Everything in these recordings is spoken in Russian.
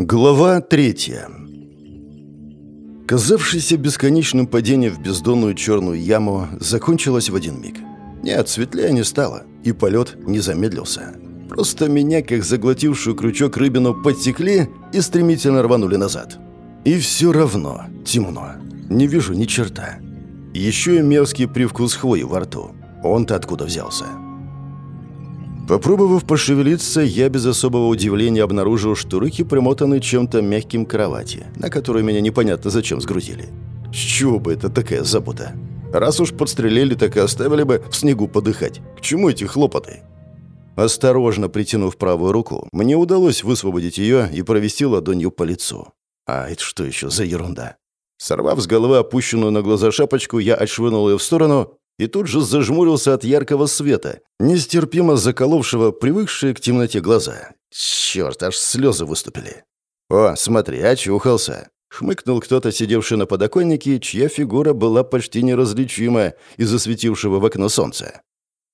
Глава третья. Казавшееся бесконечным падение в бездонную черную яму закончилось в один миг. Нет, светлее не стало, и полет не замедлился. Просто меня, как заглотившую крючок рыбину, подтекли и стремительно рванули назад. И все равно темно. Не вижу ни черта. Еще и мерзкий привкус хвои во рту. Он-то откуда взялся? Попробовав пошевелиться, я без особого удивления обнаружил, что руки примотаны чем-то мягким к кровати, на которую меня непонятно зачем сгрузили. С чего бы это такая забота? Раз уж подстрелили, так и оставили бы в снегу подыхать. К чему эти хлопоты? Осторожно притянув правую руку, мне удалось высвободить ее и провести ладонью по лицу. А это что еще за ерунда? Сорвав с головы опущенную на глаза шапочку, я отшвырнул ее в сторону и тут же зажмурился от яркого света, нестерпимо заколовшего привыкшие к темноте глаза. Черт, аж слезы выступили. «О, смотри, очухался!» Хмыкнул кто-то, сидевший на подоконнике, чья фигура была почти неразличима из-за светившего в окно солнца.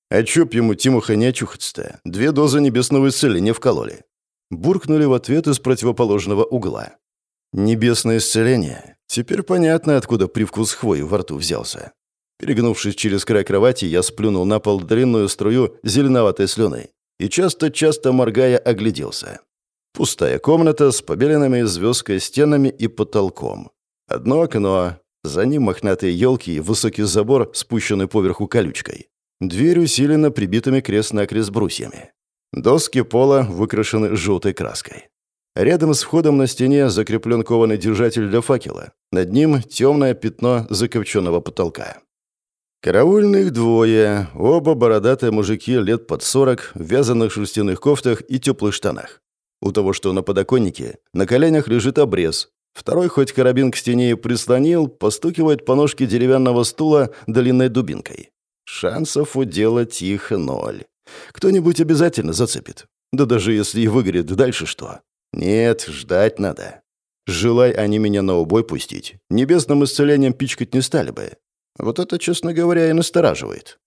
А чё б ему, Тимоха, не очухаться-то? Две дозы небесного исцеления вкололи. Буркнули в ответ из противоположного угла. Небесное исцеление. Теперь понятно, откуда привкус хвои во рту взялся. Перегнувшись через край кровати, я сплюнул на пол длинную струю зеленоватой слюны и часто-часто моргая огляделся. Пустая комната с побеленными звездкой стенами и потолком. Одно окно, за ним мохнатые елки и высокий забор, спущенный поверху колючкой. Дверь усилена прибитыми крест-накрест брусьями. Доски пола выкрашены желтой краской. Рядом с входом на стене закреплен кованый держатель для факела. Над ним темное пятно закопченного потолка. Караульных двое, оба бородатые мужики лет под сорок, в вязаных шерстяных кофтах и теплых штанах. У того, что на подоконнике, на коленях лежит обрез. Второй хоть карабин к стене и прислонил, постукивает по ножке деревянного стула длинной дубинкой. Шансов уделать их ноль. Кто-нибудь обязательно зацепит. Да даже если и выгорит, дальше что? Нет, ждать надо. Желай они меня на убой пустить, небесным исцелением пичкать не стали бы. Вот это, честно говоря, и настораживает.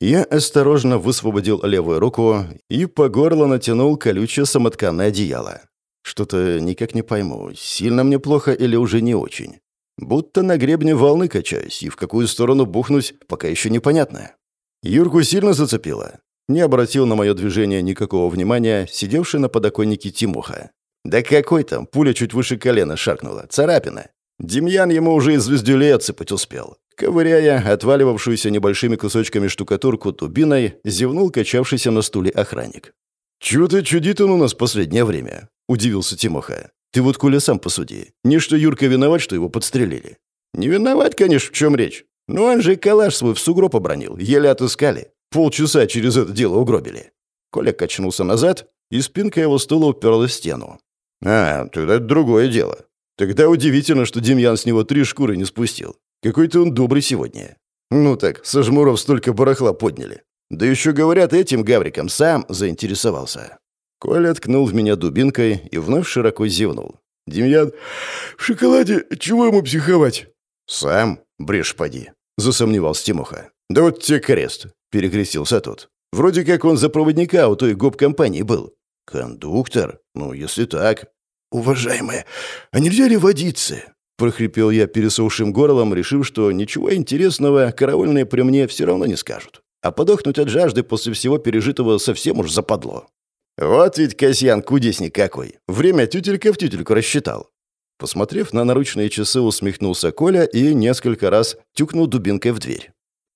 Я осторожно высвободил левую руку и по горло натянул колючее самотканное одеяло. Что-то никак не пойму, сильно мне плохо или уже не очень. Будто на гребне волны качаюсь, и в какую сторону бухнуть, пока еще непонятно. Юрку сильно зацепило. Не обратил на мое движение никакого внимания сидевший на подоконнике Тимуха. Да какой там, пуля чуть выше колена шаркнула, царапина. Демьян ему уже и звездюлей отсыпать успел. Ковыряя отваливавшуюся небольшими кусочками штукатурку тубиной, зевнул качавшийся на стуле охранник. «Чего-то чудит он у нас последнее время», — удивился Тимоха. «Ты вот, Коля, сам посуди. Не что Юрка виноват, что его подстрелили». «Не виноват, конечно, в чем речь. Но он же калаш свой в сугроб обронил. Еле отыскали. Полчаса через это дело угробили». Коля качнулся назад, и спинка его стула уперлась в стену. «А, тогда это другое дело. Тогда удивительно, что Демьян с него три шкуры не спустил. Какой-то он добрый сегодня. Ну так, со жмуров столько барахла подняли. Да еще, говорят, этим гавриком сам заинтересовался. Коля ткнул в меня дубинкой и вновь широко зевнул. «Демьян, в шоколаде чего ему психовать?» «Сам, брешь поди», — засомневался Тимоха. «Да вот тебе крест», — перекрестился тот. «Вроде как он за проводника у той гоп-компании был». «Кондуктор? Ну, если так...» «Уважаемые, а нельзя ли водиться?» Прохрипел я пересохшим горлом, решив, что ничего интересного караульные при мне все равно не скажут. А подохнуть от жажды после всего пережитого совсем уж западло. Вот ведь Касьян кудесник какой. Время тютелька в тютельку рассчитал. Посмотрев на наручные часы, усмехнулся Коля и несколько раз тюкнул дубинкой в дверь.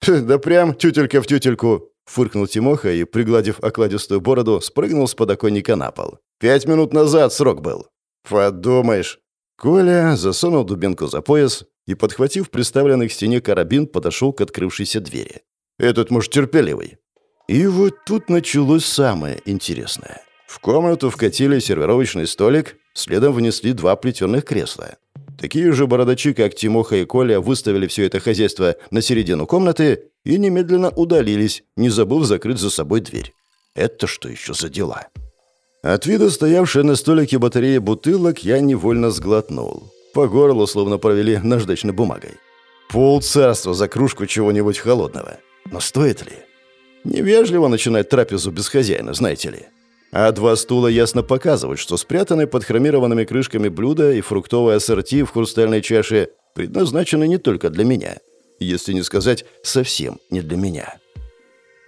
«Да прям тютелька в тютельку!» — фыркнул Тимоха и, пригладив окладистую бороду, спрыгнул с подоконника на пол. «Пять минут назад срок был». «Подумаешь!» Коля засунул дубинку за пояс и, подхватив приставленный к стене карабин, подошел к открывшейся двери. «Этот муж терпеливый». И вот тут началось самое интересное. В комнату вкатили сервировочный столик, следом внесли два плетеных кресла. Такие же бородачи, как Тимоха и Коля, выставили все это хозяйство на середину комнаты и немедленно удалились, не забыв закрыть за собой дверь. Это что еще за дела? От вида стоявшей на столике батареи бутылок я невольно сглотнул. По горлу словно провели наждачной бумагой. Пол царства за кружку чего-нибудь холодного. Но стоит ли? Невежливо начинать трапезу без хозяина, знаете ли. А два стула ясно показывают, что спрятаны под хромированными крышками блюда и фруктовое ассорти в хрустальной чаше предназначены не только для меня. Если не сказать, совсем не для меня.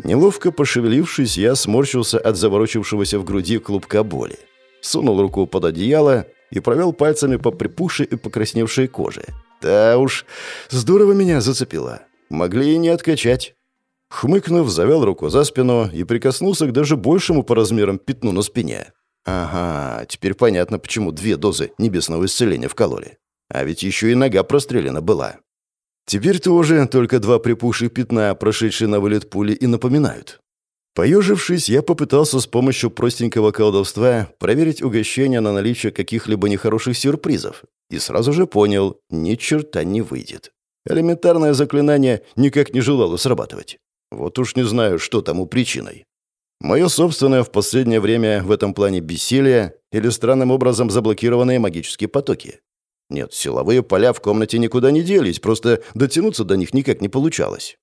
Неловко пошевелившись, я сморщился от заворочившегося в груди клубка боли. Сунул руку под одеяло и провел пальцами по припухшей и покрасневшей коже. Да уж, здорово меня зацепило. Могли и не откачать. Хмыкнув, завел руку за спину и прикоснулся к даже большему по размерам пятну на спине. Ага, теперь понятно, почему две дозы небесного исцеления вкололи. А ведь еще и нога прострелена была. Теперь тоже только два припухших пятна, прошедшие на вылет пули, и напоминают. Поежившись, я попытался с помощью простенького колдовства проверить угощение на наличие каких-либо нехороших сюрпризов. И сразу же понял, ни черта не выйдет. Элементарное заклинание никак не желало срабатывать. Вот уж не знаю, что тому причиной. Мое собственное в последнее время в этом плане бессилие или странным образом заблокированные магические потоки. Нет, силовые поля в комнате никуда не делись, просто дотянуться до них никак не получалось.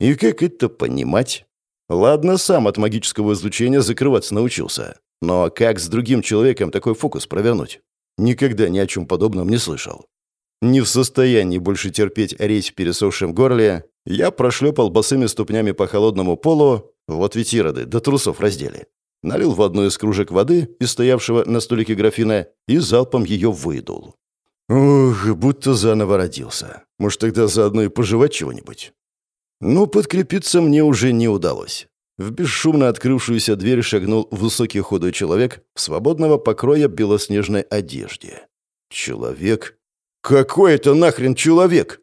И как это понимать? Ладно, сам от магического излучения закрываться научился. Но как с другим человеком такой фокус провернуть? Никогда ни о чем подобном не слышал. Не в состоянии больше терпеть речь в пересохшем горле, я прошлепал босыми ступнями по холодному полу, вот ведь ироды, до трусов раздели. Налил в одну из кружек воды из стоявшего на столике графина и залпом ее выдул. Ух, будто заново родился. Может, тогда заодно и пожевать чего-нибудь? Но подкрепиться мне уже не удалось. В бесшумно открывшуюся дверь шагнул высокий худой человек в свободного покроя белоснежной одежде. Человек? Какой это нахрен человек?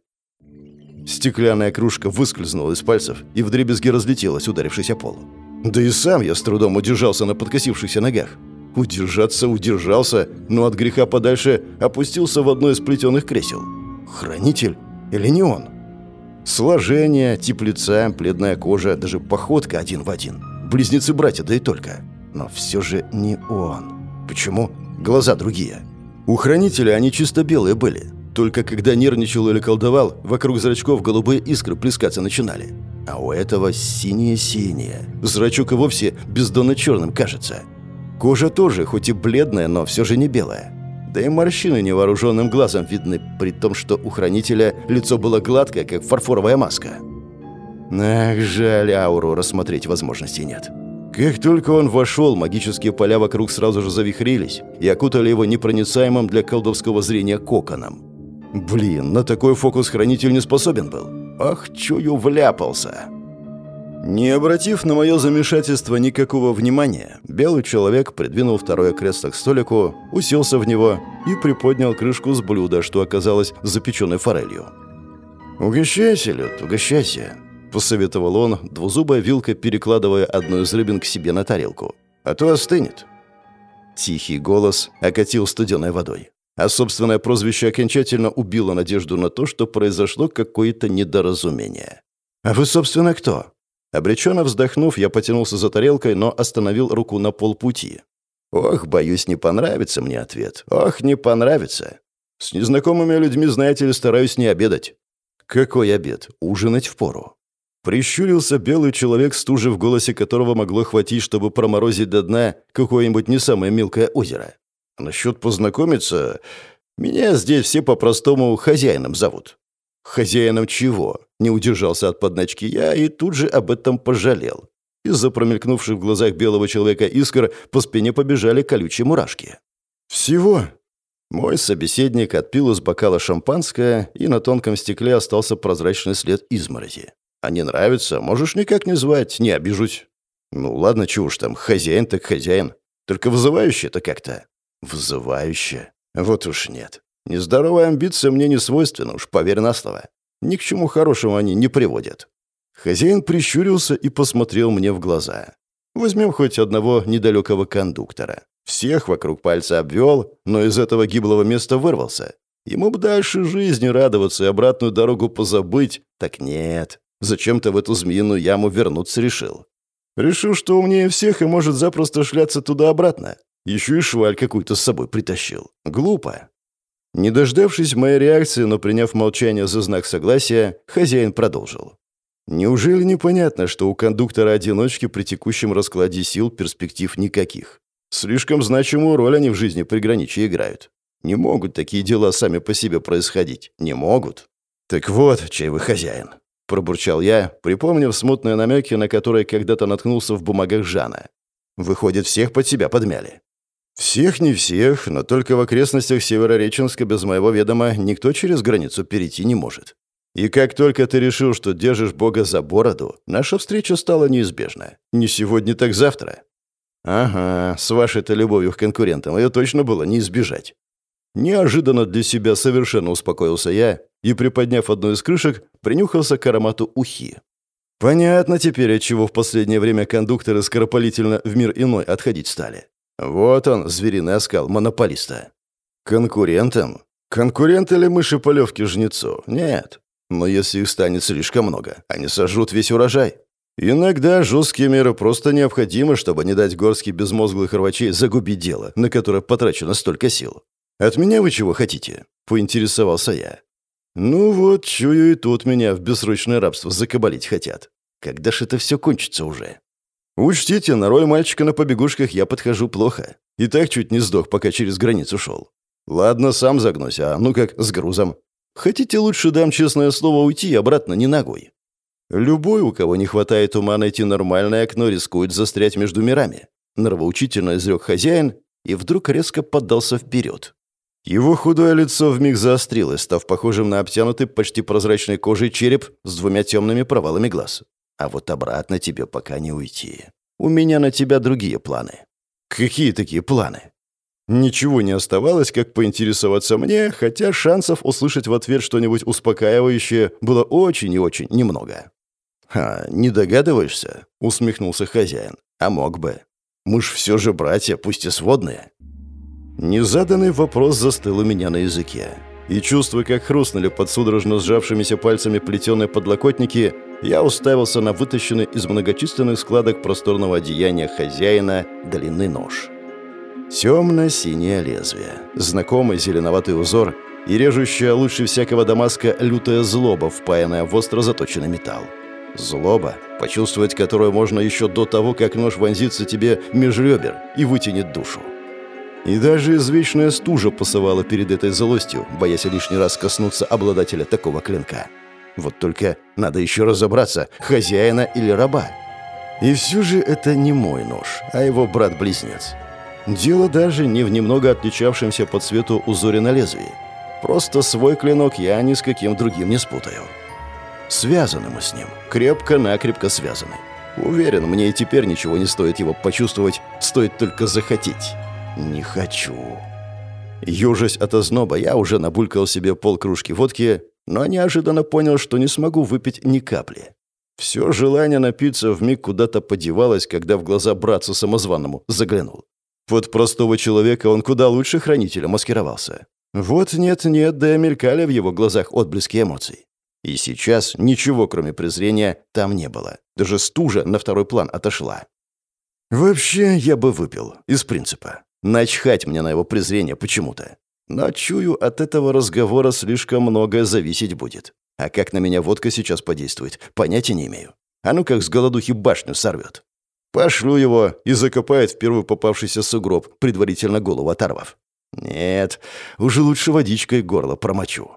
Стеклянная кружка выскользнула из пальцев и вдребезги разлетелась, ударившись о пол. Да и сам я с трудом удержался на подкосившихся ногах. Удержаться удержался, но от греха подальше опустился в одно из плетеных кресел. Хранитель? Или не он? Сложение, тип лица, бледная кожа, даже походка один в один. Близнецы-братья, да и только. Но все же не он. Почему? Глаза другие. У хранителя они чисто белые были. Только когда нервничал или колдовал, вокруг зрачков голубые искры плескаться начинали. А у этого синее-синее. Зрачок и вовсе бездонно черным кажется. Кожа тоже, хоть и бледная, но все же не белая. Да и морщины невооруженным глазом видны, при том, что у хранителя лицо было гладкое, как фарфоровая маска. Ах, жаль, ауру рассмотреть возможности нет. Как только он вошел, магические поля вокруг сразу же завихрились и окутали его непроницаемым для колдовского зрения коконом. Блин, на такой фокус хранитель не способен был. Ах, чую, вляпался. Не обратив на мое замешательство никакого внимания, белый человек придвинул второе кресло к столику, уселся в него и приподнял крышку с блюда, что оказалось запеченной форелью. «Угощайся, Люд, угощайся», — посоветовал он, двузубая вилка перекладывая одну из рыбин к себе на тарелку. «А то остынет». Тихий голос окатил студеной водой. А собственное прозвище окончательно убило надежду на то, что произошло какое-то недоразумение. «А вы, собственно, кто?» Обреченно вздохнув, я потянулся за тарелкой, но остановил руку на полпути. Ох, боюсь, не понравится мне ответ. Ох, не понравится. С незнакомыми людьми, знаете ли, стараюсь не обедать. Какой обед? Ужинать впору. Прищурился белый человек, стужи в голосе которого могло хватить, чтобы проморозить до дна какое-нибудь не самое мелкое озеро. Насчет познакомиться... Меня здесь все по-простому хозяином зовут. Хозяином чего? Не удержался от подначки я и тут же об этом пожалел. Из-за промелькнувших в глазах белого человека искр по спине побежали колючие мурашки. «Всего?» Мой собеседник отпил из бокала шампанское, и на тонком стекле остался прозрачный след изморози. «А не нравится? Можешь никак не звать, не обижусь». «Ну ладно, чего уж там, хозяин так хозяин. Только вызывающе-то как-то». «Вызывающе? Вот уж нет. Нездоровая амбиция мне не свойственна, уж поверь на слово. Ни к чему хорошему они не приводят. Хозяин прищурился и посмотрел мне в глаза. Возьмем хоть одного недалекого кондуктора. Всех вокруг пальца обвел, но из этого гиблого места вырвался. Ему бы дальше жизни радоваться и обратную дорогу позабыть. Так нет. Зачем-то в эту змеиную яму вернуться решил. Решил, что умнее всех и может запросто шляться туда-обратно. Еще и шваль какую-то с собой притащил. Глупо. Не дождавшись моей реакции, но приняв молчание за знак согласия, хозяин продолжил. Неужели непонятно, что у кондуктора-одиночки при текущем раскладе сил перспектив никаких? Слишком значимую роль они в жизни приграничья играют. Не могут такие дела сами по себе происходить. Не могут. Так вот, чей вы хозяин. Пробурчал я, припомнив смутные намеки, на которые когда-то наткнулся в бумагах Жана. Выходит, всех под себя подмяли. Всех не всех, но только в окрестностях Северореченска без моего ведома никто через границу перейти не может. И как только ты решил, что держишь Бога за бороду, наша встреча стала неизбежна. Не сегодня, так завтра. Ага, с вашей-то любовью к конкурентам ее точно было не избежать. Неожиданно для себя совершенно успокоился я и, приподняв одну из крышек, принюхался к аромату ухи. Понятно теперь, от чего в последнее время кондукторы скоропалительно в мир иной отходить стали. Вот он, звериный оскал монополиста. Конкурентам? Конкуренты ли мыши полевки жнецу? Нет. Но если их станет слишком много, они сожрут весь урожай. Иногда жесткие меры просто необходимы, чтобы не дать горстке безмозглых рвачей загубить дело, на которое потрачено столько сил. «От меня вы чего хотите?» — поинтересовался я. «Ну вот, чую, и тут меня в бессрочное рабство закабалить хотят. Когда ж это все кончится уже?» «Учтите, на роль мальчика на побегушках я подхожу плохо. И так чуть не сдох, пока через границу шел. Ладно, сам загнусь, а ну как, с грузом. Хотите, лучше дам честное слово уйти и обратно не ногой. Любой, у кого не хватает ума найти нормальное окно, рискует застрять между мирами. Нравоучительно изрек хозяин и вдруг резко поддался вперед. Его худое лицо вмиг заострилось, став похожим на обтянутый почти прозрачной кожей череп с двумя темными провалами глаз. А вот обратно тебе пока не уйти. У меня на тебя другие планы. Какие такие планы? Ничего не оставалось, как поинтересоваться мне, хотя шансов услышать в ответ что-нибудь успокаивающее было очень и очень немного. «Ха, не догадываешься?» — усмехнулся хозяин. «А мог бы. Мы ж все же братья, пусть и сводные». Незаданный вопрос застыл у меня на языке. И чувствуя, как хрустнули под судорожно сжавшимися пальцами плетеные подлокотники, я уставился на вытащенный из многочисленных складок просторного одеяния хозяина длинный нож. Темно-синее лезвие, знакомый зеленоватый узор и режущая лучше всякого дамаска лютая злоба, впаянная в остро заточенный металл. Злоба, почувствовать которую можно еще до того, как нож вонзится тебе меж ребер и вытянет душу. И даже извечная стужа пасовала перед этой злостью, боясь лишний раз коснуться обладателя такого клинка. Вот только надо еще разобраться, хозяина или раба. И все же это не мой нож, а его брат-близнец. Дело даже не в немного отличавшемся по цвету узоре на лезвии. Просто свой клинок я ни с каким другим не спутаю. Связаны мы с ним. Крепко-накрепко связаны. Уверен, мне и теперь ничего не стоит его почувствовать, стоит только захотеть. Не хочу. Южась от озноба, я уже набулькал себе полкружки водки, но неожиданно понял, что не смогу выпить ни капли. Все желание напиться вмиг куда-то подевалось, когда в глаза братцу самозванному заглянул. Под простого человека он куда лучше хранителя маскировался. Вот нет-нет, да мелькали в его глазах отблески эмоций. И сейчас ничего, кроме презрения, там не было. Даже стужа на второй план отошла. Вообще, я бы выпил. Из принципа. Начхать мне на его презрение почему-то. Но чую, от этого разговора слишком многое зависеть будет. А как на меня водка сейчас подействует, понятия не имею. А ну как с голодухи башню сорвет. Пошлю его и закопает в первый попавшийся сугроб, предварительно голову оторвав. Нет, уже лучше водичкой горло промочу.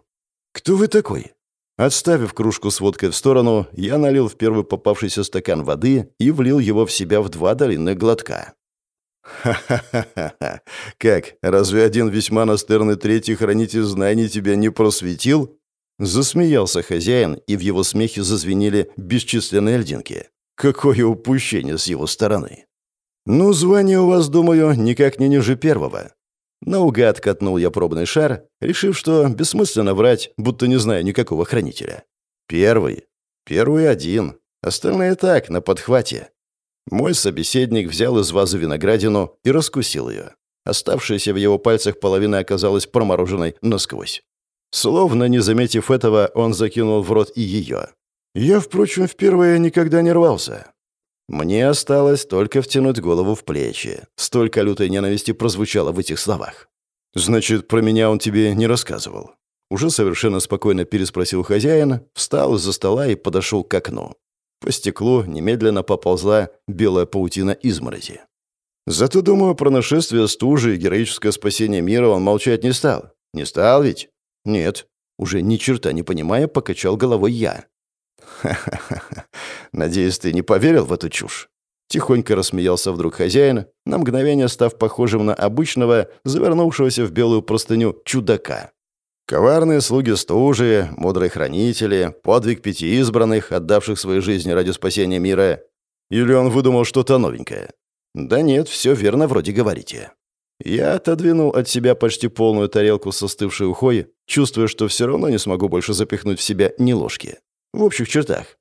Кто вы такой? Отставив кружку с водкой в сторону, я налил в первый попавшийся стакан воды и влил его в себя в два длинных глотка. «Ха-ха-ха-ха! Как, разве один весьма настырный третий хранитель знаний тебя не просветил?» Засмеялся хозяин, и в его смехе зазвенели бесчисленные льдинки. Какое упущение с его стороны. Ну, звание у вас, думаю, никак не ниже первого. Наугад катнул я пробный шар, решив, что бессмысленно врать, будто не знаю никакого хранителя. Первый. Первый один. Остальные так, на подхвате. Мой собеседник взял из вазы виноградину и раскусил ее. Оставшаяся в его пальцах половина оказалась промороженной насквозь. Словно не заметив этого, он закинул в рот и ее. Я, впрочем, впервые никогда не рвался. Мне осталось только втянуть голову в плечи. Столько лютой ненависти прозвучало в этих словах. «Значит, про меня он тебе не рассказывал?» Уже совершенно спокойно переспросил хозяин, встал из-за стола и подошел к окну. По стеклу немедленно поползла белая паутина изморози. Зато, думаю, про нашествие стужи и героическое спасение мира он молчать не стал. Не стал ведь? Нет. Уже ни черта не понимая, покачал головой я. «Ха-ха-ха. Надеюсь, ты не поверил в эту чушь?» Тихонько рассмеялся вдруг хозяин, на мгновение став похожим на обычного, завернувшегося в белую простыню чудака. Коварные слуги стужи, мудрые хранители, подвиг пяти избранных, отдавших свои жизни ради спасения мира. Или он выдумал что-то новенькое? Да нет, все верно вроде говорите. Я отодвинул от себя почти полную тарелку с остывшей ухой, чувствуя, что все равно не смогу больше запихнуть в себя ни ложки. В общих чертах.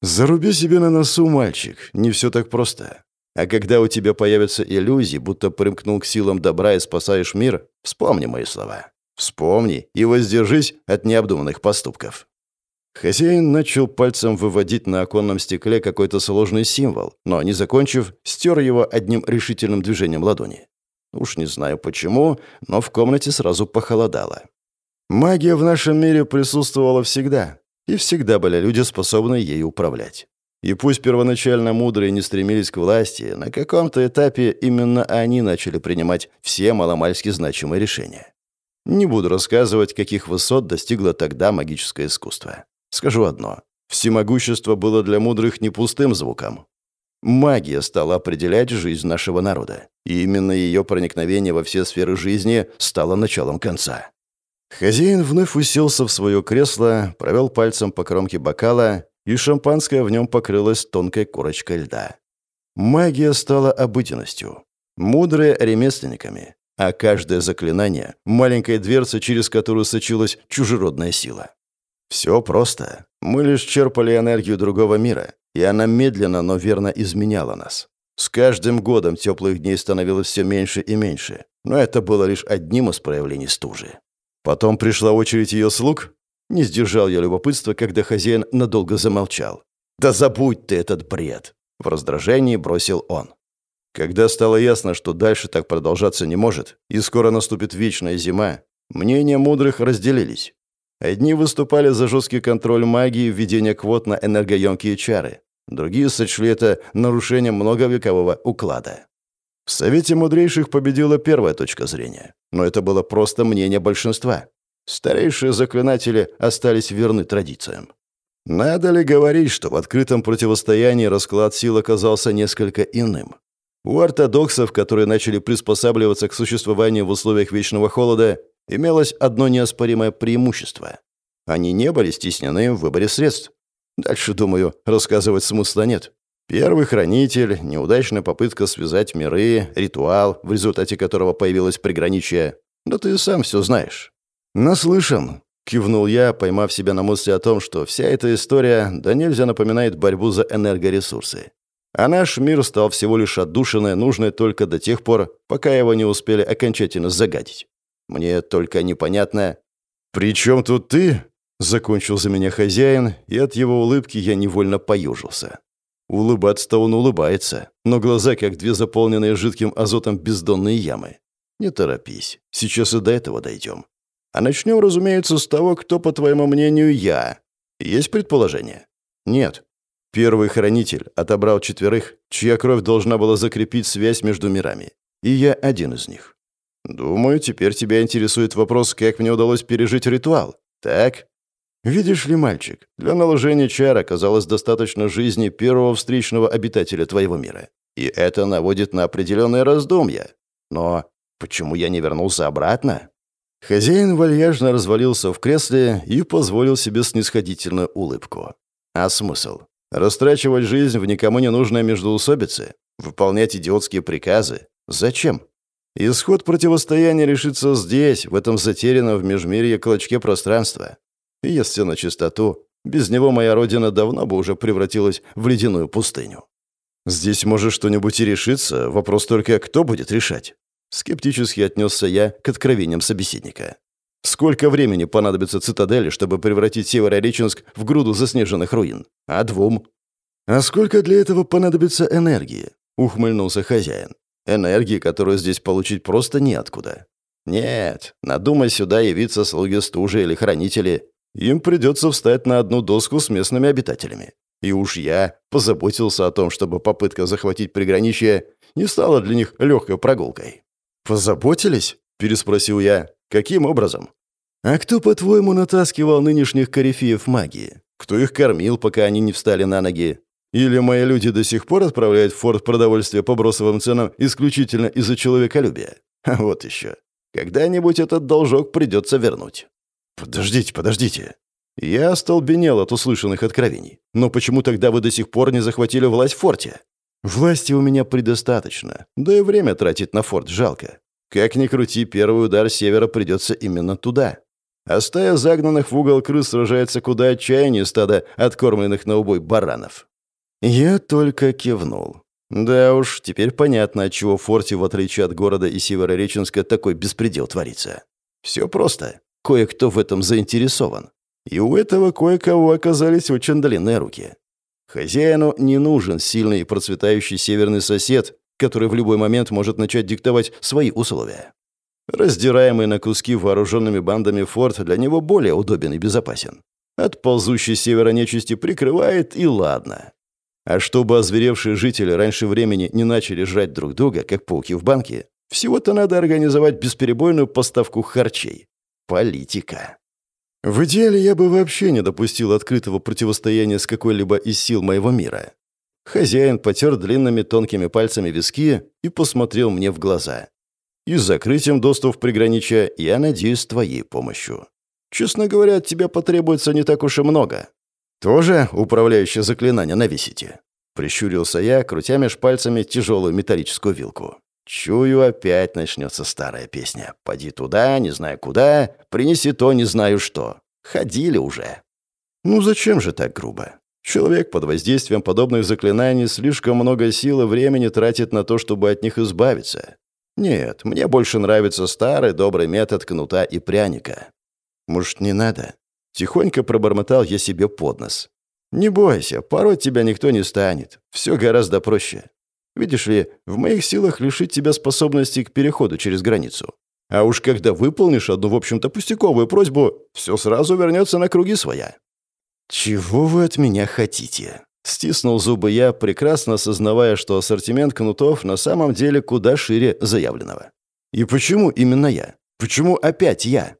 Заруби себе на носу, мальчик, не все так просто. А когда у тебя появятся иллюзии, будто примкнул к силам добра и спасаешь мир, вспомни мои слова. Вспомни и воздержись от необдуманных поступков. Хозяин начал пальцем выводить на оконном стекле какой-то сложный символ, но, не закончив, стер его одним решительным движением ладони. Уж не знаю почему, но в комнате сразу похолодало. Магия в нашем мире присутствовала всегда, и всегда были люди, способные ею управлять. И пусть первоначально мудрые не стремились к власти, на каком-то этапе именно они начали принимать все маломальски значимые решения. Не буду рассказывать, каких высот достигло тогда магическое искусство. Скажу одно. Всемогущество было для мудрых не пустым звуком. Магия стала определять жизнь нашего народа. И именно ее проникновение во все сферы жизни стало началом конца. Хозяин вновь уселся в свое кресло, провел пальцем по кромке бокала, и шампанское в нем покрылось тонкой корочкой льда. Магия стала обыденностью. Мудрые — ремесленниками, а каждое заклинание — маленькая дверца, через которую сочилась чужеродная сила. Все просто. Мы лишь черпали энергию другого мира, и она медленно, но верно изменяла нас. С каждым годом теплых дней становилось все меньше и меньше, но это было лишь одним из проявлений стужи. Потом пришла очередь ее слуг. Не сдержал я любопытства, когда хозяин надолго замолчал. «Да забудь ты этот бред!» В раздражении бросил он. Когда стало ясно, что дальше так продолжаться не может, и скоро наступит вечная зима, мнения мудрых разделились. Одни выступали за жесткий контроль магии, введение квот на энергоемкие чары. Другие сочли это нарушением многовекового уклада. В Совете Мудрейших победила первая точка зрения. Но это было просто мнение большинства. Старейшие заклинатели остались верны традициям. Надо ли говорить, что в открытом противостоянии расклад сил оказался несколько иным? У ортодоксов, которые начали приспосабливаться к существованию в условиях вечного холода, имелось одно неоспоримое преимущество. Они не были стеснены в выборе средств. Дальше, думаю, рассказывать смысла нет. Первый хранитель, неудачная попытка связать миры, ритуал, в результате которого появилось приграничие. Да ты сам все знаешь. Наслышан. Кивнул я, поймав себя на мысли о том, что вся эта история да нельзя напоминает борьбу за энергоресурсы. А наш мир стал всего лишь отдушиной, нужной только до тех пор, пока его не успели окончательно загадить. Мне только непонятно... «При чем тут ты?» — закончил за меня хозяин, и от его улыбки я невольно поюжился. Улыбаться-то он улыбается, но глаза как две заполненные жидким азотом бездонные ямы. Не торопись, сейчас и до этого дойдем. А начнем, разумеется, с того, кто, по твоему мнению, я. Есть предположение? Нет. Первый хранитель отобрал четверых, чья кровь должна была закрепить связь между мирами. И я один из них. Думаю, теперь тебя интересует вопрос, как мне удалось пережить ритуал. Так? «Видишь ли, мальчик, для наложения чар оказалось достаточно жизни первого встречного обитателя твоего мира. И это наводит на определенные раздумья. Но почему я не вернулся обратно?» Хозяин вальяжно развалился в кресле и позволил себе снисходительную улыбку. А смысл? Растрачивать жизнь в никому не нужной междоусобице? Выполнять идиотские приказы? Зачем? Исход противостояния решится здесь, в этом затерянном в межмирье клочке пространства. И если на чистоту, без него моя родина давно бы уже превратилась в ледяную пустыню. Здесь может что-нибудь и решиться, вопрос только, кто будет решать. Скептически отнесся я к откровениям собеседника. Сколько времени понадобится цитадели, чтобы превратить Северореченск в груду заснеженных руин? А двум? А сколько для этого понадобится энергии? Ухмыльнулся хозяин. Энергии, которую здесь получить просто неоткуда. Нет, надумай сюда явиться слуги стужи или хранители, им придется встать на одну доску с местными обитателями. И уж я позаботился о том, чтобы попытка захватить приграничье не стала для них легкой прогулкой. «Позаботились?» – переспросил я. «Каким образом?» «А кто, по-твоему, натаскивал нынешних корифеев магии? Кто их кормил, пока они не встали на ноги? Или мои люди до сих пор отправляют в форт продовольствие по бросовым ценам исключительно из-за человеколюбия? А вот еще. Когда-нибудь этот должок придется вернуть». «Подождите, подождите». Я остолбенел от услышанных откровений. Но почему тогда вы до сих пор не захватили власть в форте? Власти у меня предостаточно, да и время тратить на форт жалко. Как ни крути, первый удар севера придется именно туда. А стая загнанных в угол крыс сражается куда отчаяннее стада откормленных на убой баранов. Я только кивнул. Да уж, теперь понятно, отчего в форте, в отличие от города и Северореченска, такой беспредел творится. Все просто. Кое-кто в этом заинтересован. И у этого кое-кого оказались очень длинные руки. Хозяину не нужен сильный и процветающий северный сосед, который в любой момент может начать диктовать свои условия. Раздираемый на куски вооруженными бандами форт для него более удобен и безопасен. От ползущей севера нечисти прикрывает, и ладно. А чтобы озверевшие жители раньше времени не начали жрать друг друга, как пауки в банке, всего-то надо организовать бесперебойную поставку харчей. Политика. В идеале я бы вообще не допустил открытого противостояния с какой-либо из сил моего мира. Хозяин потер длинными тонкими пальцами виски и посмотрел мне в глаза. И с закрытием доступ в приграничье я надеюсь твоей помощью. Честно говоря, от тебя потребуется не так уж и много. Тоже управляющее заклинание навесите?» Прищурился я, крутя меж пальцами тяжелую металлическую вилку. Чую, опять начнется старая песня. «Поди туда, не знаю куда, принеси то, не знаю что». Ходили уже. Ну зачем же так грубо? Человек под воздействием подобных заклинаний слишком много сил и времени тратит на то, чтобы от них избавиться. Нет, мне больше нравится старый добрый метод кнута и пряника. Может, не надо? Тихонько пробормотал я себе под нос. «Не бойся, пороть тебя никто не станет. Все гораздо проще. Видишь ли, в моих силах лишить тебя способности к переходу через границу. А уж когда выполнишь одну, в общем-то, пустяковую просьбу, все сразу вернется на круги своя». «Чего вы от меня хотите?» Стиснул зубы я, прекрасно осознавая, что ассортимент кнутов на самом деле куда шире заявленного. «И почему именно я? Почему опять я?»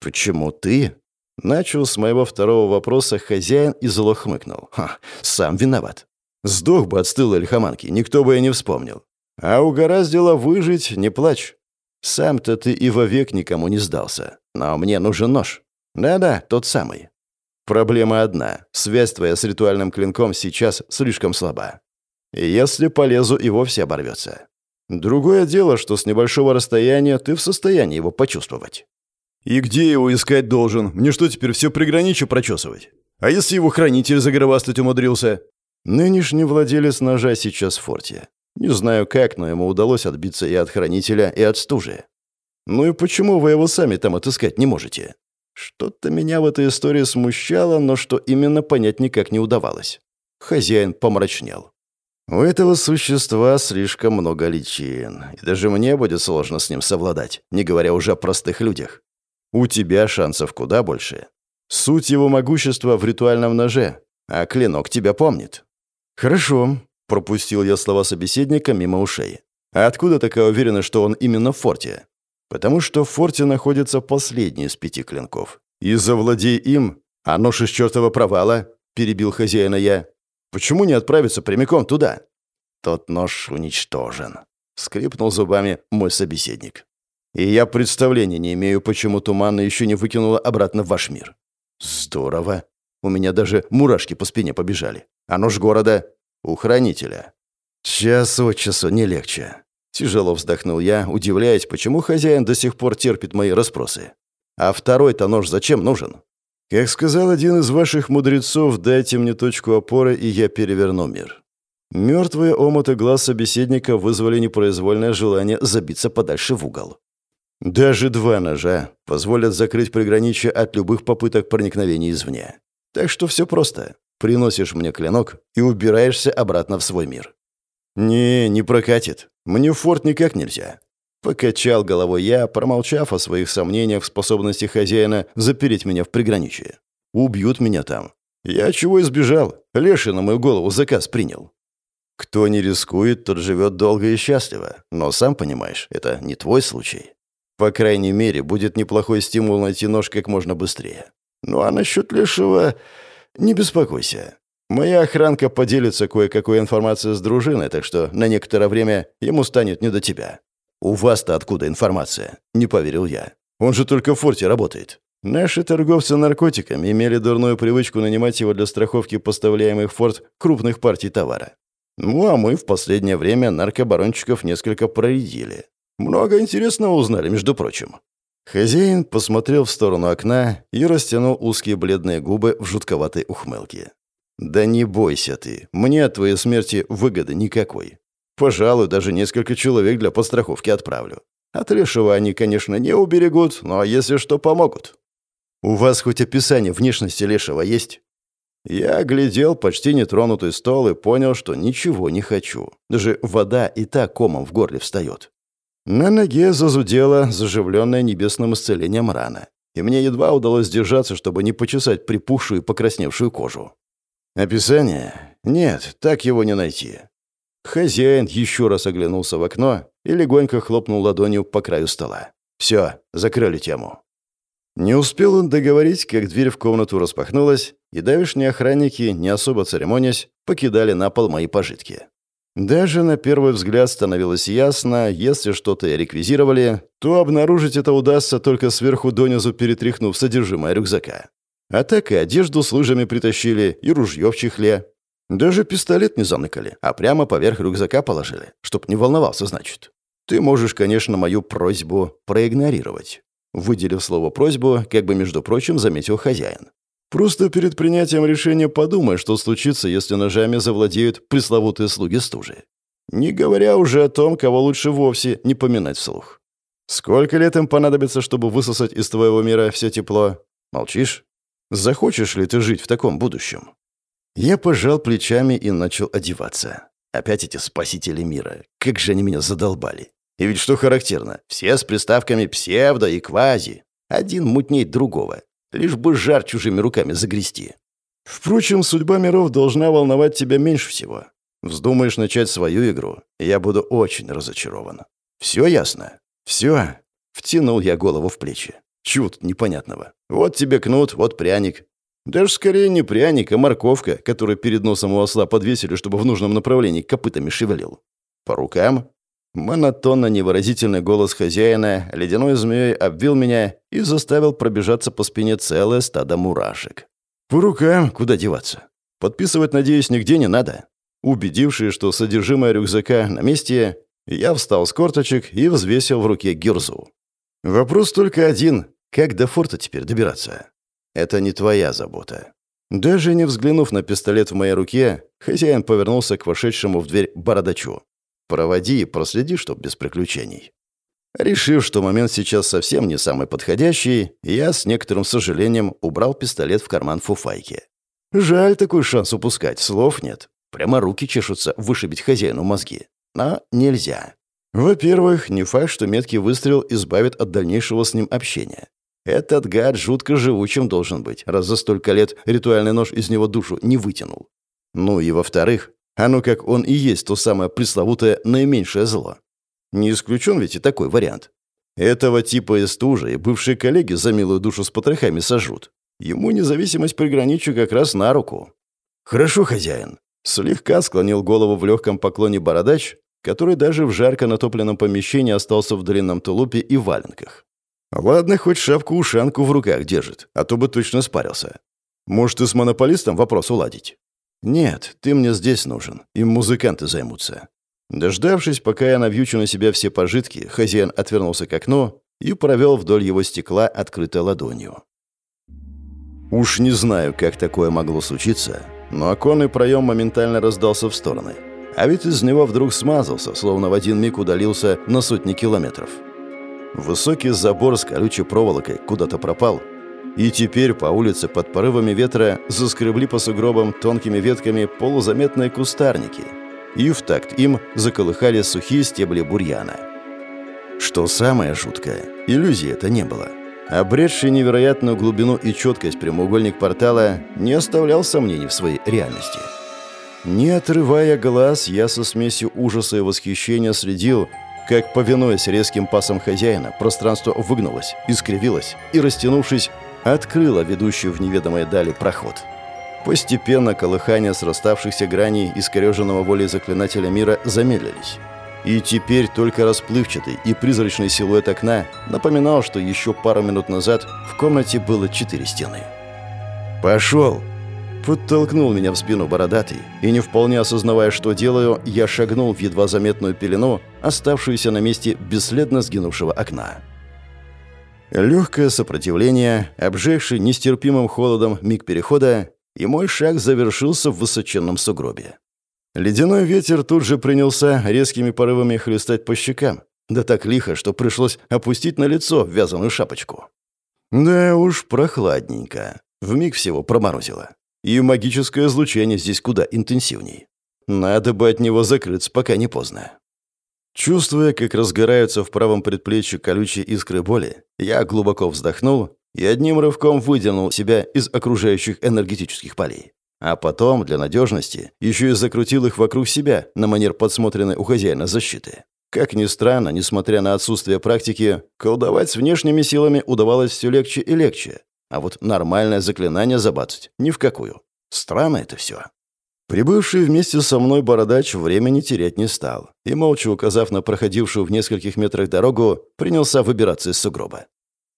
«Почему ты?» Начал с моего второго вопроса хозяин и зло хмыкнул. «Ха, сам виноват. Сдох бы от стыла лихоманки, никто бы и не вспомнил. А угораздило выжить, не плачь. Сам-то ты и вовек никому не сдался. Но мне нужен нож. Да-да, тот самый. Проблема одна. Связь твоя с ритуальным клинком сейчас слишком слаба. Если полезу, и вовсе оборвется. Другое дело, что с небольшого расстояния ты в состоянии его почувствовать. «И где его искать должен? Мне что, теперь все приграничье прочесывать? А если его хранитель загробастать умудрился?» Нынешний владелец ножа сейчас в форте. Не знаю как, но ему удалось отбиться и от хранителя, и от стужи. Ну и почему вы его сами там отыскать не можете? Что-то меня в этой истории смущало, но что именно понять никак не удавалось. Хозяин помрачнел. У этого существа слишком много личин, и даже мне будет сложно с ним совладать, не говоря уже о простых людях. У тебя шансов куда больше. Суть его могущества в ритуальном ноже, а клинок тебя помнит. Хорошо, пропустил я слова собеседника мимо ушей. А откуда такая уверенность, что он именно в форте? Потому что в форте находится последний из пяти клинков. И завладей им, а нож из чертова провала, перебил хозяина я. Почему не отправиться прямиком туда? Тот нож уничтожен. Скрипнул зубами мой собеседник. И я представления не имею, почему Туманна еще не выкинула обратно в ваш мир. Здорово. У меня даже мурашки по спине побежали. А нож города у хранителя. Час от часу не легче. Тяжело вздохнул я, удивляясь, почему хозяин до сих пор терпит мои расспросы. А второй-то нож зачем нужен? Как сказал один из ваших мудрецов, дайте мне точку опоры, и я переверну мир. Мертвые омуты глаз собеседника вызвали непроизвольное желание забиться подальше в угол. Даже два ножа позволят закрыть приграничье от любых попыток проникновения извне. Так что все просто. Приносишь мне клинок и убираешься обратно в свой мир. Не, не прокатит. Мне в форт никак нельзя. Покачал головой я, промолчав о своих сомнениях в способности хозяина запереть меня в приграничье. Убьют меня там. Я чего избежал? Леший на мою голову заказ принял. Кто не рискует, тот живет долго и счастливо. Но сам понимаешь, это не твой случай. По крайней мере, будет неплохой стимул найти нож как можно быстрее. Ну а насчет Лешего... Не беспокойся. Моя охранка поделится кое-какой информацией с дружиной, так что на некоторое время ему станет не до тебя. У вас-то откуда информация? Не поверил я. Он же только в форте работает. Наши торговцы наркотиками имели дурную привычку нанимать его для страховки поставляемых в форт крупных партий товара. Ну, а мы в последнее время наркобарончиков несколько проредили. Много интересного узнали, между прочим. Хозяин посмотрел в сторону окна и растянул узкие бледные губы в жутковатой ухмылке. «Да не бойся ты, мне от твоей смерти выгоды никакой. Пожалуй, даже несколько человек для подстраховки отправлю. От Лешего они, конечно, не уберегут, но если что, помогут. У вас хоть описание внешности Лешего есть?» Я глядел почти нетронутый стол и понял, что ничего не хочу. Даже вода и так комом в горле встает. На ноге зазудела заживленная небесным исцелением рана, и мне едва удалось сдержаться, чтобы не почесать припухшую и покрасневшую кожу. Описание? Нет, так его не найти. Хозяин еще раз оглянулся в окно и легонько хлопнул ладонью по краю стола. «Все, закрыли тему». Не успел он договорить, как дверь в комнату распахнулась, и давишние охранники, не особо церемонясь, покидали на пол мои пожитки. Даже на первый взгляд становилось ясно, если что-то и реквизировали, то обнаружить это удастся только сверху донизу перетряхнув содержимое рюкзака. А так и одежду с лыжами притащили, и ружье в чехле. Даже пистолет не заныкали, а прямо поверх рюкзака положили, чтоб не волновался, значит. Ты можешь, конечно, мою просьбу проигнорировать. Выделив слово «просьбу», как бы, между прочим, заметил хозяин. Просто перед принятием решения подумай, что случится, если ножами завладеют пресловутые слуги стужи. Не говоря уже о том, кого лучше вовсе не поминать вслух. Сколько лет им понадобится, чтобы высосать из твоего мира все тепло? Молчишь? Захочешь ли ты жить в таком будущем? Я пожал плечами и начал одеваться. Опять эти спасители мира. Как же они меня задолбали. И ведь что характерно, все с приставками псевдо и квази. Один мутней другого лишь бы жар чужими руками загрести. Впрочем, судьба миров должна волновать тебя меньше всего. Вздумаешь начать свою игру, я буду очень разочарован. Все ясно? Все. Втянул я голову в плечи. Чего тут непонятного? Вот тебе кнут, вот пряник. Даже скорее не пряник, а морковка, которую перед носом у осла подвесили, чтобы в нужном направлении копытами шевелил. По рукам Монотонно невыразительный голос хозяина ледяной змеей обвил меня и заставил пробежаться по спине целое стадо мурашек. По рукам, куда деваться? Подписывать, надеюсь, нигде не надо. Убедившись, что содержимое рюкзака на месте, я встал с корточек и взвесил в руке гирзу. Вопрос только один. Как до форта теперь добираться? Это не твоя забота. Даже не взглянув на пистолет в моей руке, хозяин повернулся к вошедшему в дверь бородачу. Проводи и проследи, чтоб без приключений». Решив, что момент сейчас совсем не самый подходящий, я с некоторым сожалением убрал пистолет в карман фуфайки. Жаль такой шанс упускать, слов нет. Прямо руки чешутся вышибить хозяину мозги. Но нельзя. Во-первых, не факт, что меткий выстрел избавит от дальнейшего с ним общения. Этот гад жутко живучим должен быть, раз за столько лет ритуальный нож из него душу не вытянул. Ну и во-вторых, оно как он и есть то самое пресловутое наименьшее зло. Не исключен ведь и такой вариант. Этого типа из стужи и бывшие коллеги за милую душу с потрохами сожрут. Ему независимость приграничу как раз на руку. «Хорошо, хозяин». Слегка склонил голову в легком поклоне бородач, который даже в жарко натопленном помещении остался в длинном тулупе и валенках. Ладно, хоть шапку-ушанку в руках держит, а то бы точно спарился. Может, и с монополистом вопрос уладить. «Нет, ты мне здесь нужен. Им музыканты займутся». Дождавшись, пока я навьючу на себя все пожитки, хозяин отвернулся к окну и провел вдоль его стекла открытой ладонью. Уж не знаю, как такое могло случиться, но оконный проем моментально раздался в стороны. А ведь из него вдруг смазался, словно в один миг удалился на сотни километров. Высокий забор с колючей проволокой куда-то пропал — и теперь по улице под порывами ветра заскребли по сугробам тонкими ветками полузаметные кустарники. И в такт им заколыхали сухие стебли бурьяна. Что самое жуткое, иллюзии это не было. Обретший невероятную глубину и четкость прямоугольник портала не оставлял сомнений в своей реальности. Не отрывая глаз, я со смесью ужаса и восхищения следил, как, повинуясь резким пасам хозяина, пространство выгнулось, искривилось и, растянувшись, открыло ведущий в неведомые дали проход. Постепенно колыхания сраставшихся граней искореженного волей заклинателя мира замедлились. И теперь только расплывчатый и призрачный силуэт окна напоминал, что еще пару минут назад в комнате было четыре стены. «Пошел!» Подтолкнул меня в спину бородатый, и не вполне осознавая, что делаю, я шагнул в едва заметную пелену, оставшуюся на месте бесследно сгинувшего окна. Легкое сопротивление, обжегший нестерпимым холодом миг перехода, и мой шаг завершился в высоченном сугробе. Ледяной ветер тут же принялся резкими порывами хлестать по щекам, да так лихо, что пришлось опустить на лицо вязаную шапочку. Да уж, прохладненько. Вмиг всего проморозило. И магическое излучение здесь куда интенсивней. Надо бы от него закрыться, пока не поздно. Чувствуя, как разгораются в правом предплечье колючие искры боли, я глубоко вздохнул и одним рывком выдернул себя из окружающих энергетических полей. А потом, для надежности, еще и закрутил их вокруг себя на манер подсмотренной у хозяина защиты. Как ни странно, несмотря на отсутствие практики, колдовать с внешними силами удавалось все легче и легче. А вот нормальное заклинание забацать ни в какую. Странно это все. Прибывший вместе со мной бородач времени терять не стал и, молча указав на проходившую в нескольких метрах дорогу, принялся выбираться из сугроба.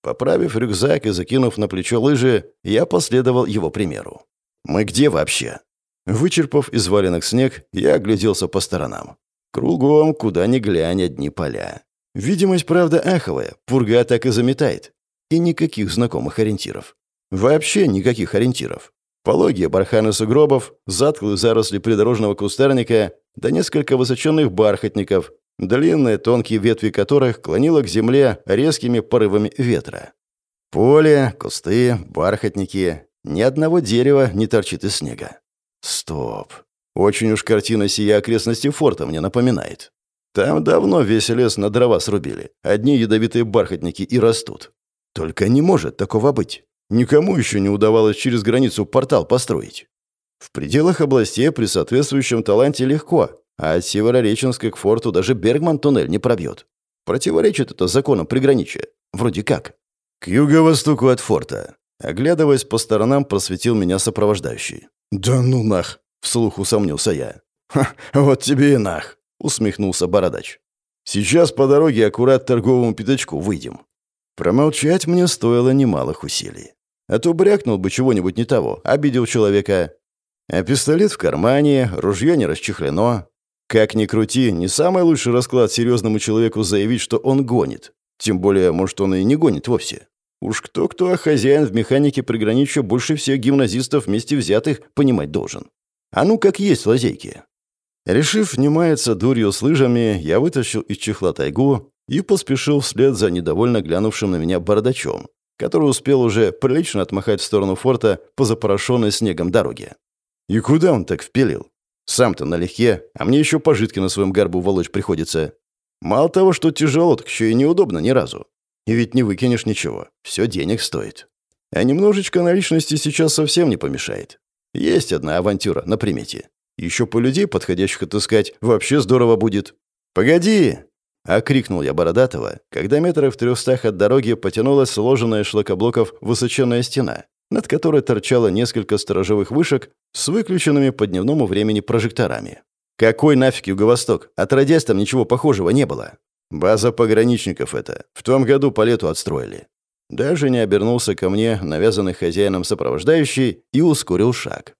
Поправив рюкзак и закинув на плечо лыжи, я последовал его примеру. «Мы где вообще?» Вычерпав из валенок снег, я огляделся по сторонам. Кругом, куда ни глянь, одни поля. Видимость, правда, аховая, пурга так и заметает. И никаких знакомых ориентиров. Вообще никаких ориентиров. Пологие барханы сугробов, затклые заросли придорожного кустарника, да несколько высоченных бархатников, длинные тонкие ветви которых клонило к земле резкими порывами ветра. Поле, кусты, бархатники, ни одного дерева не торчит из снега. Стоп. Очень уж картина сия окрестности форта мне напоминает. Там давно весь лес на дрова срубили. Одни ядовитые бархатники и растут. Только не может такого быть. Никому еще не удавалось через границу портал построить. В пределах областей при соответствующем таланте легко, а от Северореченска к форту даже Бергман туннель не пробьет. Противоречит это законам приграничия. Вроде как. К юго-востоку от форта. Оглядываясь по сторонам, просветил меня сопровождающий. «Да ну нах!» — вслух усомнился я. «Ха, вот тебе и нах!» — усмехнулся бородач. «Сейчас по дороге аккурат торговому пятачку выйдем». Промолчать мне стоило немалых усилий. А то брякнул бы чего-нибудь не того, обидел человека. А пистолет в кармане, ружье не расчехлено. Как ни крути, не самый лучший расклад серьезному человеку заявить, что он гонит. Тем более, может, он и не гонит вовсе. Уж кто-кто, а хозяин в механике приграничья больше всех гимназистов вместе взятых понимать должен. А ну как есть лазейки. Решив не маяться дурью с лыжами, я вытащил из чехла тайгу и поспешил вслед за недовольно глянувшим на меня бардачом, который успел уже прилично отмахать в сторону форта по запорошенной снегом дороге. И куда он так впилил? Сам-то налегке, а мне еще пожитки на своем горбу волочь приходится. Мало того, что тяжело, так еще и неудобно ни разу. И ведь не выкинешь ничего. Все денег стоит. А немножечко наличности сейчас совсем не помешает. Есть одна авантюра на примете. Еще по людей подходящих отыскать вообще здорово будет. «Погоди!» — окрикнул я Бородатого, когда метров в трехстах от дороги потянулась сложенная шлакоблоков высоченная стена, над которой торчало несколько сторожевых вышек с выключенными по дневному времени прожекторами. «Какой нафиг Юго-Восток? Отродясь там ничего похожего не было. База пограничников это. В том году по лету отстроили. Даже не обернулся ко мне, навязанный хозяином сопровождающий, и ускорил шаг.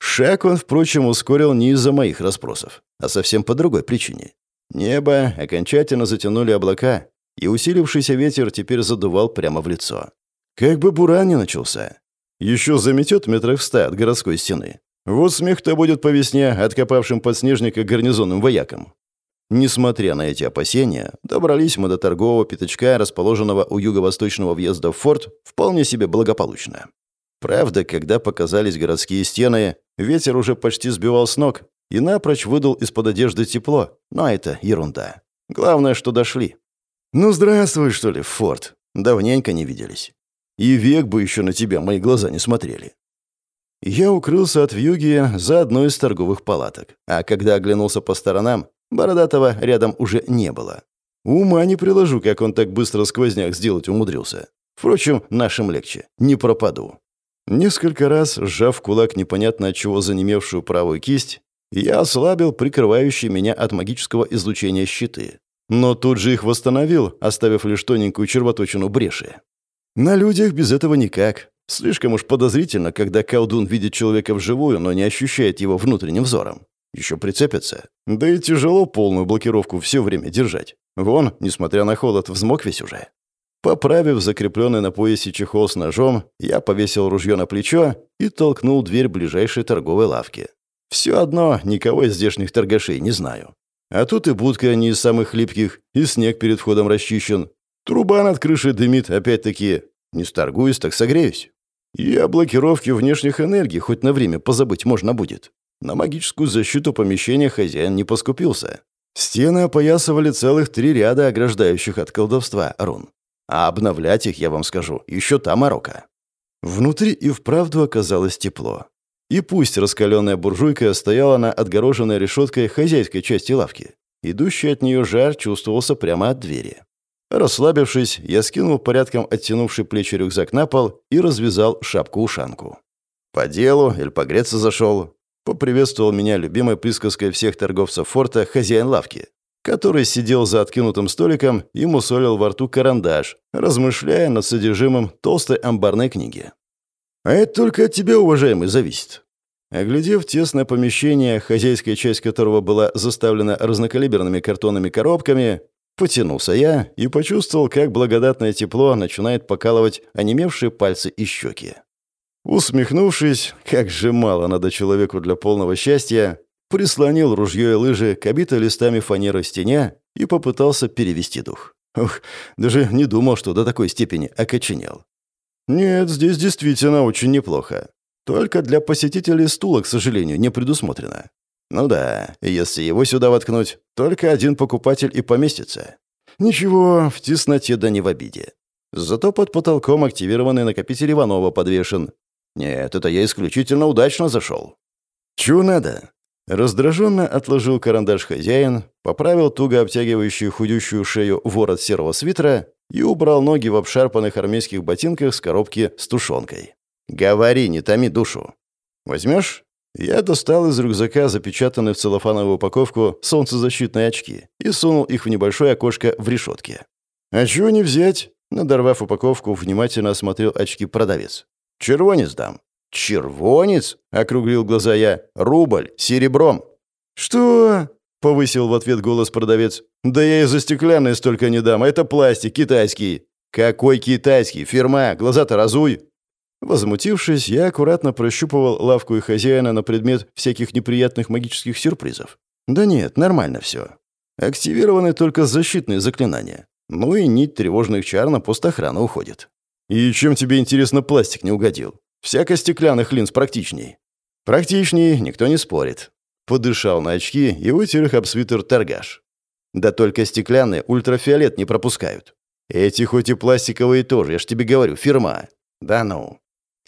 Шаг он, впрочем, ускорил не из-за моих расспросов, а совсем по другой причине. Небо окончательно затянули облака, и усилившийся ветер теперь задувал прямо в лицо. Как бы буран не начался. Еще заметет метров ста от городской стены. Вот смех-то будет по весне откопавшим подснежника гарнизонным воякам. Несмотря на эти опасения, добрались мы до торгового пятачка, расположенного у юго-восточного въезда в форт, вполне себе благополучно. Правда, когда показались городские стены, ветер уже почти сбивал с ног и напрочь выдал из-под одежды тепло, но это ерунда. Главное, что дошли. «Ну, здравствуй, что ли, Форд. Давненько не виделись. И век бы еще на тебя мои глаза не смотрели». Я укрылся от вьюги за одной из торговых палаток, а когда оглянулся по сторонам, Бородатого рядом уже не было. Ума не приложу, как он так быстро сквозняк сделать умудрился. Впрочем, нашим легче. Не пропаду. Несколько раз, сжав кулак непонятно от чего занемевшую правую кисть, я ослабил прикрывающие меня от магического излучения щиты. Но тут же их восстановил, оставив лишь тоненькую червоточину бреши. На людях без этого никак. Слишком уж подозрительно, когда колдун видит человека вживую, но не ощущает его внутренним взором. Еще прицепятся. Да и тяжело полную блокировку все время держать. Вон, несмотря на холод, взмок весь уже. Поправив закрепленный на поясе чехол с ножом, я повесил ружье на плечо и толкнул дверь ближайшей торговой лавки. Все одно, никого из здешних торгашей не знаю. А тут и будка не из самых хлипких, и снег перед входом расчищен. Труба над крышей дымит, опять-таки. Не сторгуюсь, так согреюсь. И о блокировке внешних энергий хоть на время позабыть можно будет. На магическую защиту помещения хозяин не поскупился. Стены опоясывали целых три ряда ограждающих от колдовства рун. А обновлять их, я вам скажу, еще та морока. Внутри и вправду оказалось тепло. И пусть раскаленная буржуйка стояла на отгороженной решеткой хозяйской части лавки, идущий от нее жар чувствовался прямо от двери. Расслабившись, я скинул порядком оттянувший плечи рюкзак на пол и развязал шапку-ушанку. По делу или погреться зашел, поприветствовал меня любимой присказкой всех торговцев форта хозяин лавки, который сидел за откинутым столиком и мусолил во рту карандаш, размышляя над содержимым толстой амбарной книги. «А это только от тебя, уважаемый, зависит». Оглядев тесное помещение, хозяйская часть которого была заставлена разнокалиберными картонными коробками, потянулся я и почувствовал, как благодатное тепло начинает покалывать онемевшие пальцы и щеки. Усмехнувшись, как же мало надо человеку для полного счастья, прислонил ружье и лыжи к обитой листами фанеры стене и попытался перевести дух. Ух, даже не думал, что до такой степени окоченел. Нет, здесь действительно очень неплохо. Только для посетителей стула, к сожалению, не предусмотрено. Ну да, если его сюда воткнуть, только один покупатель и поместится. Ничего, в тесноте да не в обиде. Зато под потолком активированный накопитель Иванова подвешен. Нет, это я исключительно удачно зашел. Чего надо? Раздраженно отложил карандаш хозяин, поправил туго обтягивающую худющую шею ворот серого свитера и убрал ноги в обшарпанных армейских ботинках с коробки с тушенкой. «Говори, не томи душу. Возьмешь?» Я достал из рюкзака запечатанные в целлофановую упаковку солнцезащитные очки и сунул их в небольшое окошко в решетке. «А чего не взять?» Надорвав упаковку, внимательно осмотрел очки продавец. «Червонец дам». «Червонец?» — округлил глаза я. «Рубль, серебром». «Что?» — повысил в ответ голос продавец. «Да я и за стеклянные столько не дам, это пластик, китайский». «Какой китайский? Фирма, глаза-то разуй». Возмутившись, я аккуратно прощупывал лавку и хозяина на предмет всяких неприятных магических сюрпризов. Да нет, нормально все. Активированы только защитные заклинания. Ну и нить тревожных чар на пост охраны уходит. И чем тебе, интересно, пластик не угодил? Всяко стеклянных линз практичней. Практичней, никто не спорит. Подышал на очки и вытер их об свитер торгаш. Да только стеклянные ультрафиолет не пропускают. Эти хоть и пластиковые тоже, я ж тебе говорю, фирма. Да ну.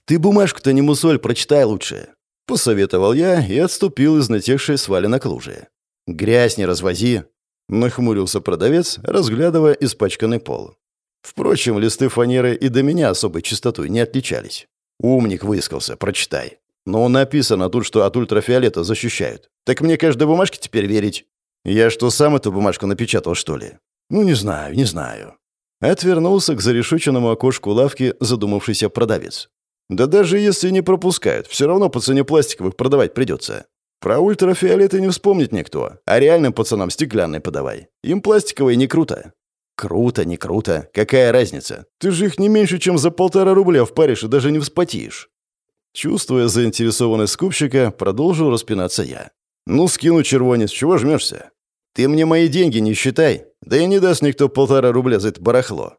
Ты бумажку-то не мусоль, прочитай лучше. Посоветовал я и отступил из натекшей сваленок лужи. Грязь не развози. Нахмурился продавец, разглядывая испачканный пол. Впрочем, листы фанеры и до меня особой чистотой не отличались. Умник выискался, прочитай. Но написано тут, что от ультрафиолета защищают. Так мне каждой бумажке теперь верить? Я что, сам эту бумажку напечатал, что ли? Ну, не знаю, не знаю. Отвернулся к зарешеченному окошку лавки задумавшийся продавец. Да даже если не пропускают, все равно по цене пластиковых продавать придется. Про ультрафиолеты не вспомнит никто, а реальным пацанам стеклянные подавай. Им пластиковые не круто. Круто, не круто. Какая разница? Ты же их не меньше, чем за полтора рубля впаришь и даже не вспотеешь. Чувствуя заинтересованность скупщика, продолжил распинаться я. «Ну, скину червонец, чего жмешься? Ты мне мои деньги не считай, да и не даст никто полтора рубля за это барахло».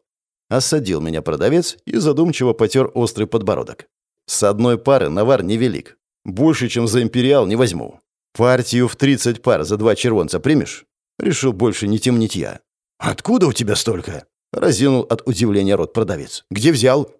Осадил меня продавец и задумчиво потер острый подбородок. «С одной пары навар невелик. Больше, чем за империал, не возьму. Партию в 30 пар за два червонца примешь?» Решил больше не темнить я. «Откуда у тебя столько?» — разинул от удивления рот продавец. «Где взял?»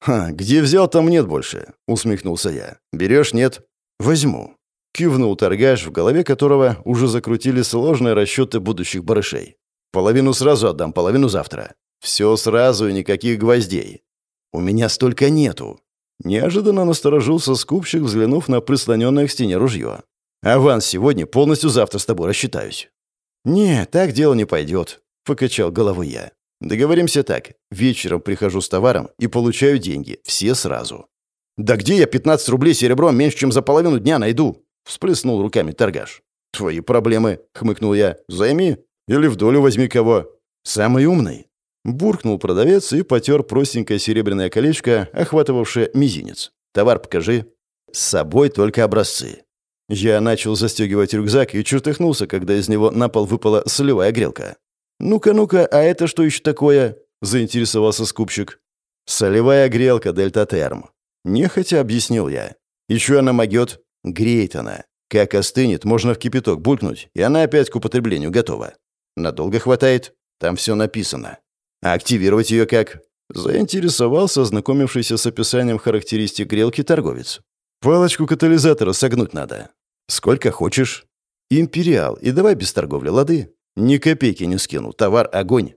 «Ха, где взял, там нет больше», — усмехнулся я. «Берешь, нет?» «Возьму». Кивнул торгаш, в голове которого уже закрутили сложные расчеты будущих барышей. «Половину сразу отдам, половину завтра. Все сразу и никаких гвоздей. У меня столько нету». Неожиданно насторожился скупщик, взглянув на прислоненное к стене ружье. «Аванс сегодня, полностью завтра с тобой рассчитаюсь». «Не, так дело не пойдет», — покачал головой я. «Договоримся так. Вечером прихожу с товаром и получаю деньги. Все сразу». «Да где я 15 рублей серебром меньше, чем за половину дня найду?» — всплеснул руками торгаш. «Твои проблемы», — хмыкнул я. «Займи. Или в долю возьми кого». «Самый умный». Буркнул продавец и потер простенькое серебряное колечко, охватывавшее мизинец. «Товар покажи». «С собой только образцы». Я начал застегивать рюкзак и чертыхнулся, когда из него на пол выпала солевая грелка. «Ну-ка, ну-ка, а это что еще такое?» – заинтересовался скупщик. «Солевая грелка Дельта Терм». Нехотя объяснил я. «Еще она могет?» «Греет она. Как остынет, можно в кипяток булькнуть, и она опять к употреблению готова. Надолго хватает? Там все написано. А активировать ее как?» Заинтересовался ознакомившийся с описанием характеристик грелки торговец. «Палочку катализатора согнуть надо. Сколько хочешь. Империал. И давай без торговли, лады? Ни копейки не скину. Товар — огонь.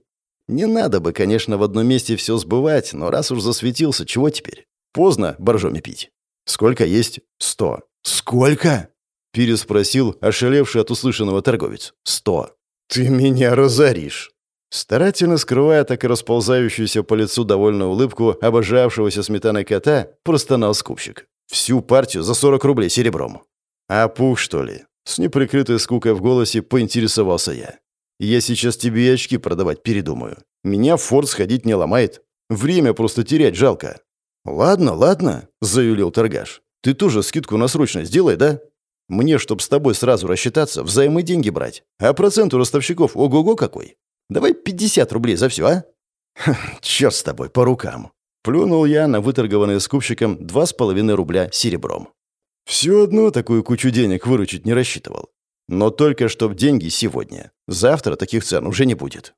Не надо бы, конечно, в одном месте все сбывать, но раз уж засветился, чего теперь? Поздно боржоми пить. Сколько есть? Сто. Сколько? Переспросил ошалевший от услышанного торговец. Сто. Ты меня разоришь. Старательно скрывая так и расползающуюся по лицу довольную улыбку обожавшегося сметаной кота, простонал скупщик. Всю партию за 40 рублей серебром. «А пух, что ли?» С неприкрытой скукой в голосе поинтересовался я. «Я сейчас тебе очки продавать передумаю. Меня в форт сходить не ломает. Время просто терять жалко». «Ладно, ладно», — заюлил торгаш. «Ты тоже скидку на срочность сделай, да? Мне, чтоб с тобой сразу рассчитаться, взаймы деньги брать. А процент у ростовщиков ого-го какой. Давай 50 рублей за все, а?» «Черт с тобой, по рукам». Плюнул я на выторгованные скупщиком 2,5 рубля серебром. Все одно такую кучу денег выручить не рассчитывал. Но только чтоб деньги сегодня. Завтра таких цен уже не будет.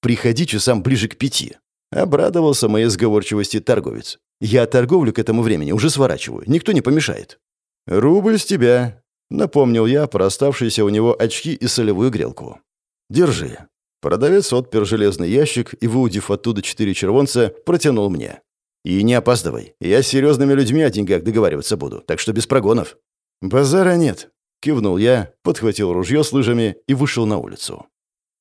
Приходи часам ближе к пяти. Обрадовался моей сговорчивости торговец. Я торговлю к этому времени уже сворачиваю. Никто не помешает. Рубль с тебя. Напомнил я про оставшиеся у него очки и солевую грелку. Держи. Продавец отпер железный ящик и, выудив оттуда четыре червонца, протянул мне. И не опаздывай. Я с серьезными людьми о деньгах договариваться буду, так что без прогонов». «Базара нет», — кивнул я, подхватил ружье с лыжами и вышел на улицу.